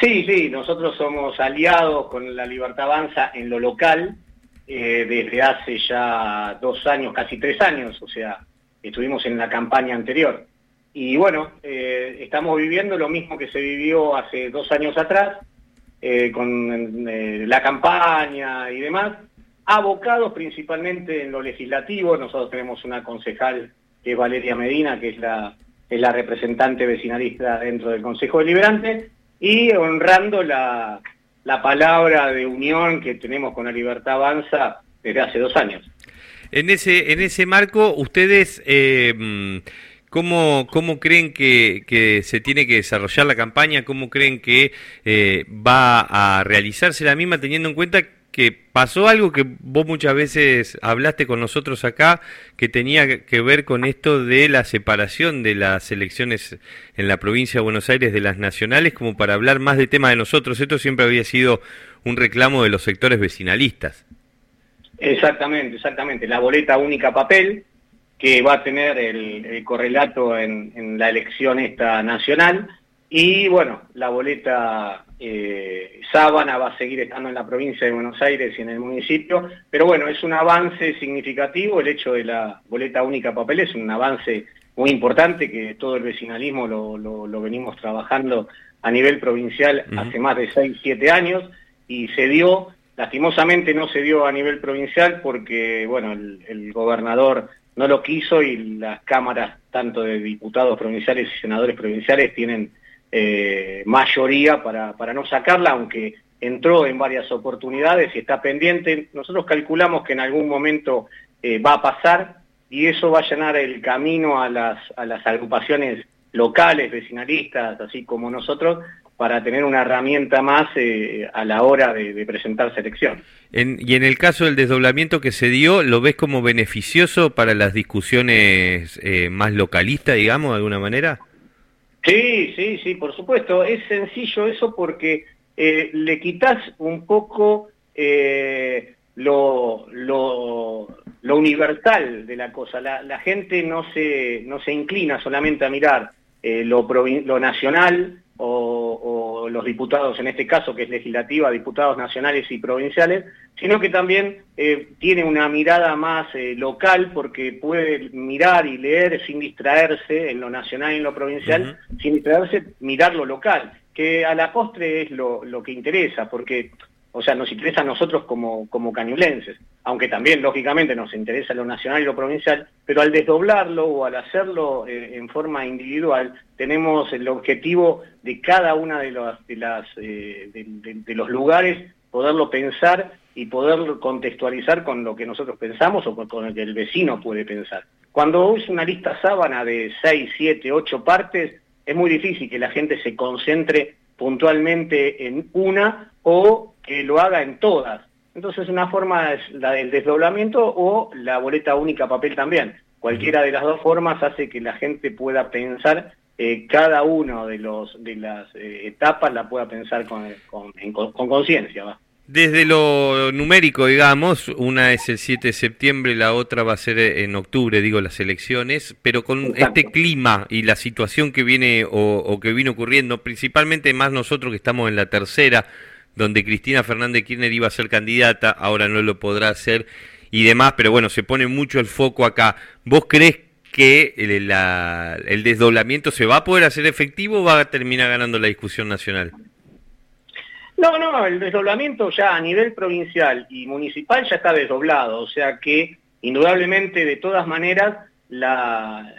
Sí, sí, nosotros somos aliados con la Libertad Avanza en lo local eh, desde hace ya dos años, casi tres años, o sea, estuvimos en la campaña anterior. Y bueno, eh, estamos viviendo lo mismo que se vivió hace dos años atrás, eh, con la campaña y demás, abocados principalmente en lo legislativo. Nosotros tenemos una concejal que es Valeria Medina, que es la, es la representante vecinalista dentro del Consejo Deliberante, y honrando la, la palabra de unión que tenemos con la Libertad Avanza desde hace dos años. En ese, en ese marco, ustedes, eh, ¿cómo, ¿cómo, creen que, que, se tiene que desarrollar la campaña? ¿Cómo creen que eh, va a realizarse la misma, teniendo en cuenta que pasó algo que vos muchas veces hablaste con nosotros acá, que tenía que ver con esto de la separación de las elecciones en la provincia de Buenos Aires de las nacionales, como para hablar más de tema de nosotros. Esto siempre había sido un reclamo de los sectores vecinalistas. Exactamente, exactamente. La boleta única papel, que va a tener el, correlato en, en la elección esta nacional, y bueno, la boleta eh, Sábana va a seguir estando en la provincia de Buenos Aires y en el municipio, pero bueno, es un avance significativo el hecho de la boleta única papel, es un avance muy importante que todo el vecinalismo lo, venimos trabajando a nivel provincial hace más de 6, 7 años y se dio, lastimosamente no se dio a nivel provincial porque, bueno, el gobernador no lo quiso y las cámaras, tanto de diputados provinciales y senadores provinciales, tienen eh, mayoría para, para no sacarla, aunque entró en varias oportunidades y está pendiente. Nosotros calculamos que en algún momento eh, va a pasar y eso va a llenar el camino a las, a las agrupaciones locales, vecinalistas, así como nosotros, para tener una herramienta más eh, a la hora de, presentar selección. y en el caso del desdoblamiento que se dio, ¿lo ves como beneficioso para las discusiones más localistas, digamos, de alguna manera? Sí, sí, sí, por supuesto. Es sencillo eso porque eh, le quitas un poco eh, lo, universal de la cosa. La, gente no se, no se inclina solamente a mirar eh, lo, lo nacional o, los diputados, en este caso que es legislativa, diputados nacionales y provinciales, sino que también eh, tiene una mirada más eh, local porque puede mirar y leer sin distraerse en lo nacional y en lo provincial, sin distraerse, mirar lo local, que a la postre es lo, lo que interesa, porque o sea, nos interesa a nosotros como, como cañulenses, aunque también, lógicamente, nos interesa lo nacional y lo provincial, pero al desdoblarlo o al hacerlo eh, en forma individual, tenemos el objetivo de cada una de, de, las, eh, de, los lugares poderlo pensar y poder contextualizar con lo que nosotros pensamos o con, con, lo que el vecino puede pensar. Cuando es una lista sábana de 6, 7, 8 partes, es muy difícil que la gente se concentre puntualmente en una o que lo haga en todas. Entonces una forma es la del desdoblamiento o la boleta única papel también. Cualquiera de las dos formas hace que la gente pueda pensar eh, cada uno de los de las eh, etapas la pueda pensar con conciencia. Con, Desde lo numérico, digamos, una es el 7 de septiembre, la otra va a ser en octubre, digo, las elecciones, pero con este clima y la situación que viene o, o que viene ocurriendo, principalmente más nosotros que estamos en la tercera, donde Cristina Fernández Kirchner iba a ser candidata, ahora no lo podrá hacer y demás, pero bueno, se pone mucho el foco acá. ¿Vos crees que el, el desdoblamiento se va a poder hacer efectivo o va a terminar ganando la discusión nacional? No, no, el desdoblamiento ya a nivel provincial y municipal ya está desdoblado, o sea que indudablemente de todas maneras la,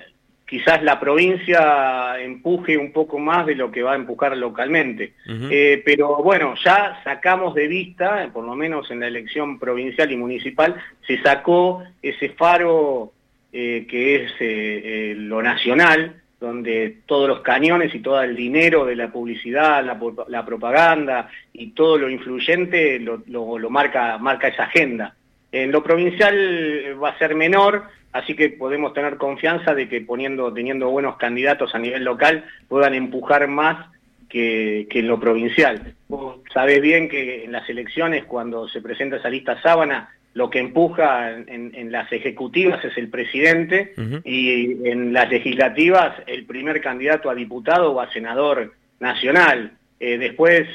quizás la provincia empuje un poco más de lo que va a empujar localmente. Eh, pero bueno, ya sacamos de vista, por lo menos en la elección provincial y municipal, se sacó ese faro eh, que es eh, lo nacional, donde todos los cañones y todo el dinero de la publicidad, la, propaganda y todo lo influyente lo, lo marca, marca esa agenda. En lo provincial va a ser menor, así que podemos tener confianza de que poniendo, teniendo buenos candidatos a nivel local puedan empujar más que, en lo provincial. Vos sabés bien que en las elecciones, cuando se presenta esa lista sábana, lo que empuja en, las ejecutivas es el presidente y en las legislativas el primer candidato a diputado o a senador nacional. después,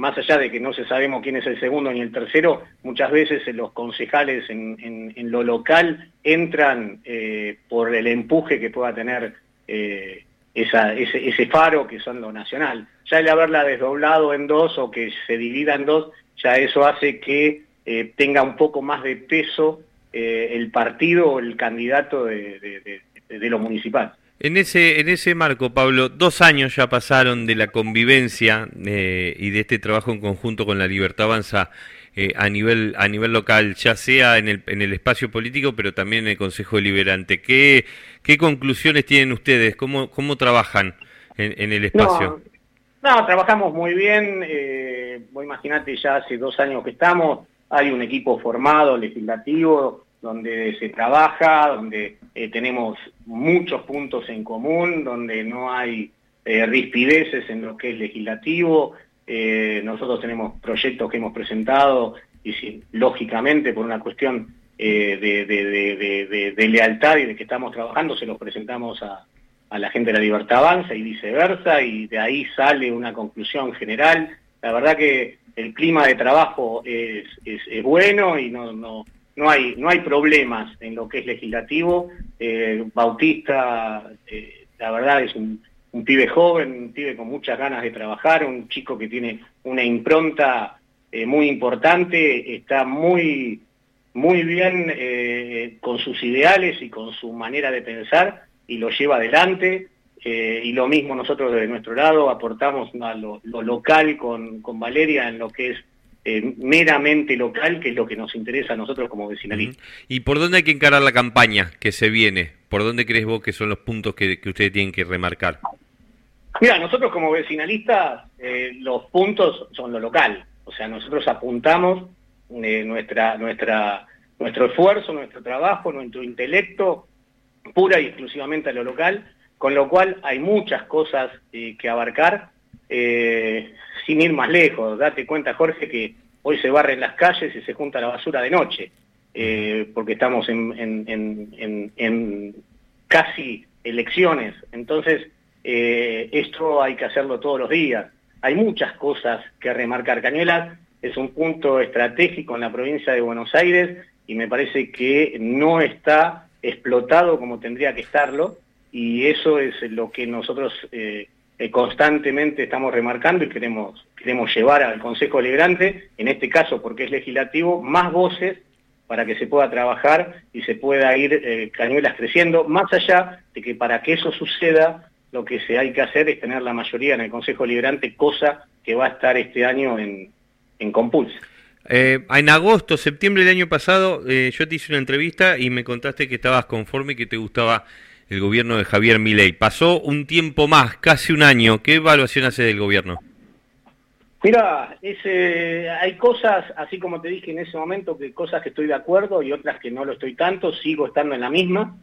más allá de que no se sabemos quién es el segundo ni el tercero, muchas veces los concejales en, lo local entran por el empuje que pueda tener ese, faro que son lo nacional. Ya el haberla desdoblado en dos o que se divida en dos, ya eso hace que eh, tenga un poco más de peso eh, el partido o el candidato de, lo municipal. En ese, en ese marco, Pablo, dos años ya pasaron de la convivencia eh, y de este trabajo en conjunto con la Libertad Avanza a, nivel, a nivel local, ya sea en el, en el espacio político, pero también en el Consejo Deliberante. ¿Qué, qué conclusiones tienen ustedes? ¿Cómo, cómo trabajan en, el espacio? No, trabajamos muy bien. Eh, imagínate, ya hace dos años que estamos, hay un equipo formado, legislativo, donde se trabaja, donde eh, tenemos muchos puntos en común, donde no hay eh, rispideces en lo que es legislativo. Eh, nosotros tenemos proyectos que hemos presentado y lógicamente por una cuestión de, de, lealtad y de que estamos trabajando, se los presentamos a, a la gente de la Libertad Avanza y viceversa, y de ahí sale una conclusión general. La verdad que el clima de trabajo es, es, bueno y no, no, no, hay, no hay problemas en lo que es legislativo. Eh, Bautista, eh, la verdad, es un, pibe joven, un pibe con muchas ganas de trabajar, un chico que tiene una impronta eh, muy importante, está muy, muy bien con sus ideales y con su manera de pensar y lo lleva adelante. Y lo mismo nosotros de nuestro lado aportamos a lo, local con, con, Valeria en lo que es eh, meramente local, que es lo que nos interesa a nosotros como vecinalistas. ¿Y por dónde hay que encarar la campaña que se viene? ¿Por dónde crees vos que son los puntos que, ustedes tienen que remarcar? Mira, nosotros como vecinalistas, eh, los puntos son lo local. O sea, nosotros apuntamos nuestra, nuestra, nuestro esfuerzo, nuestro trabajo, nuestro intelecto pura y exclusivamente a lo local, con lo cual hay muchas cosas eh, que abarcar, eh, ir más lejos. Date cuenta, Jorge, que hoy se barren las calles y se junta la basura de noche, eh, porque estamos en, casi elecciones. Entonces, esto hay que hacerlo todos los días. Hay muchas cosas que remarcar. Cañuelas es un punto estratégico en la provincia de Buenos Aires y me parece que no está explotado como tendría que estarlo y eso es lo que nosotros eh, eh, constantemente estamos remarcando y queremos, queremos llevar al Consejo Deliberante, en este caso porque es legislativo, más voces para que se pueda trabajar y se pueda ir eh, cañuelas creciendo, más allá de que para que eso suceda lo que se hay que hacer es tener la mayoría en el Consejo Deliberante, cosa que va a estar este año en, en compulsa. Eh, en agosto, septiembre del año pasado, eh, yo te hice una entrevista y me contaste que estabas conforme y que te gustaba el gobierno de Javier Milei. Pasó un tiempo más, casi un año. ¿Qué evaluación hace del gobierno? Mira, hay cosas, así como te dije en ese momento, que cosas que estoy de acuerdo y otras que no lo estoy tanto, sigo estando en la misma.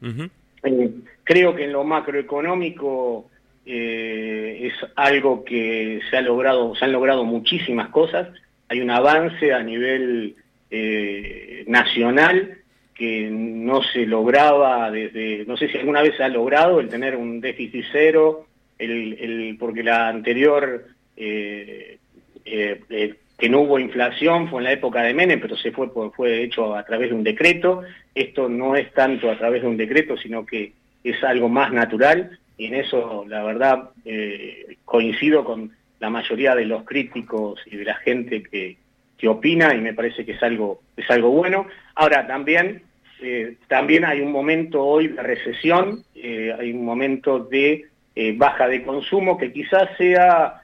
Eh, creo que en lo macroeconómico es algo que se ha logrado, se han logrado muchísimas cosas hay un avance a nivel eh, nacional que no se lograba desde, no sé si alguna vez se ha logrado el tener un déficit cero, el, porque la anterior, eh, eh, que no hubo inflación fue en la época de Menem, pero se fue, fue hecho a través de un decreto, esto no es tanto a través de un decreto, sino que es algo más natural, y en eso la verdad coincido con la mayoría de los críticos y de la gente que, que opina y me parece que es algo, es algo bueno. Ahora, también, eh, también hay un momento hoy de recesión, eh, hay un momento de eh, baja de consumo que quizás sea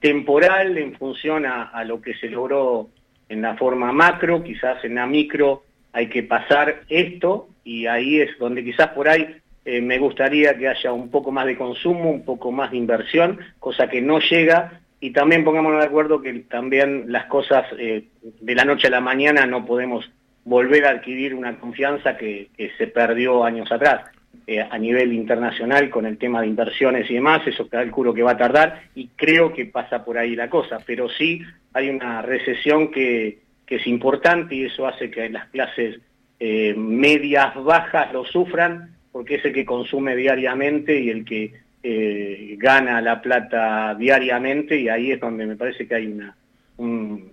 temporal en función a, a, lo que se logró en la forma macro, quizás en la micro hay que pasar esto y ahí es donde quizás por ahí me gustaría que haya un poco más de consumo, un poco más de inversión, cosa que no llega, y también pongámonos de acuerdo que también las cosas de la noche a la mañana no podemos volver a adquirir una confianza que, se perdió años atrás. Eh, a nivel internacional con el tema de inversiones y demás, eso calculo que va a tardar y creo que pasa por ahí la cosa, pero sí hay una recesión que, es importante y eso hace que las clases medias, bajas lo sufran porque es el que consume diariamente y el que eh, gana la plata diariamente y ahí es donde me parece que hay una, un,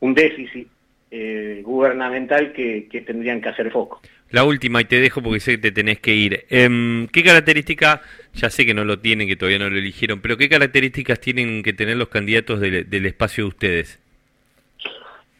déficit eh, gubernamental que, tendrían que hacer foco. La última, y te dejo porque sé que te tenés que ir. Em, ¿Qué características, ya sé que no lo tienen, que todavía no lo eligieron, pero qué características tienen que tener los candidatos del, espacio de ustedes?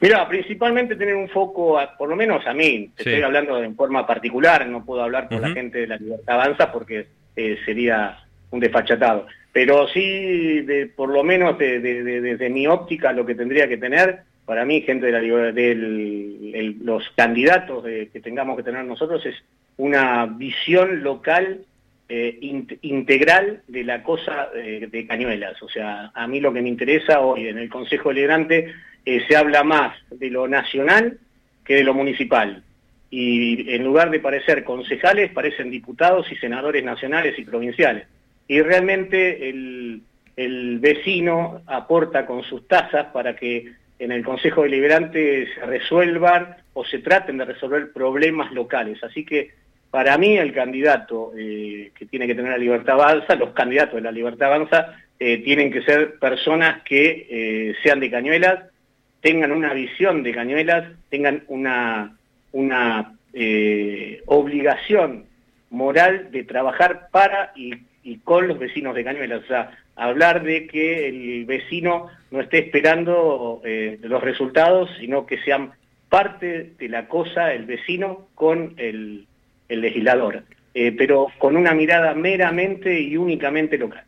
Mira, principalmente tener un foco, por lo menos a mí, estoy hablando en forma particular, no puedo hablar por la gente de la Libertad Avanza porque eh, sería un desfachatado. Pero sí, de, por lo menos desde mi óptica, lo que tendría que tener, para mí, gente de, los candidatos que tengamos que tener nosotros, es una visión local eh, integral de la cosa eh, de Cañuelas. O sea, a mí lo que me interesa hoy en el Consejo Deliberante eh, se habla más de lo nacional que de lo municipal. Y en lugar de parecer concejales, parecen diputados y senadores nacionales y provinciales y realmente el, vecino aporta con sus tasas para que en el Consejo Deliberante se resuelvan o se traten de resolver problemas locales. Así que para mí el candidato eh, que tiene que tener la libertad avanza, los candidatos de la libertad avanza, eh, tienen que ser personas que eh, sean de cañuelas, tengan una visión de cañuelas, tengan una, una obligación moral de trabajar para y y con los vecinos de Cañuelas. O sea, hablar de que el vecino no esté esperando eh, los resultados, sino que sean parte de la cosa el vecino con el, legislador, eh, pero con una mirada meramente y únicamente local.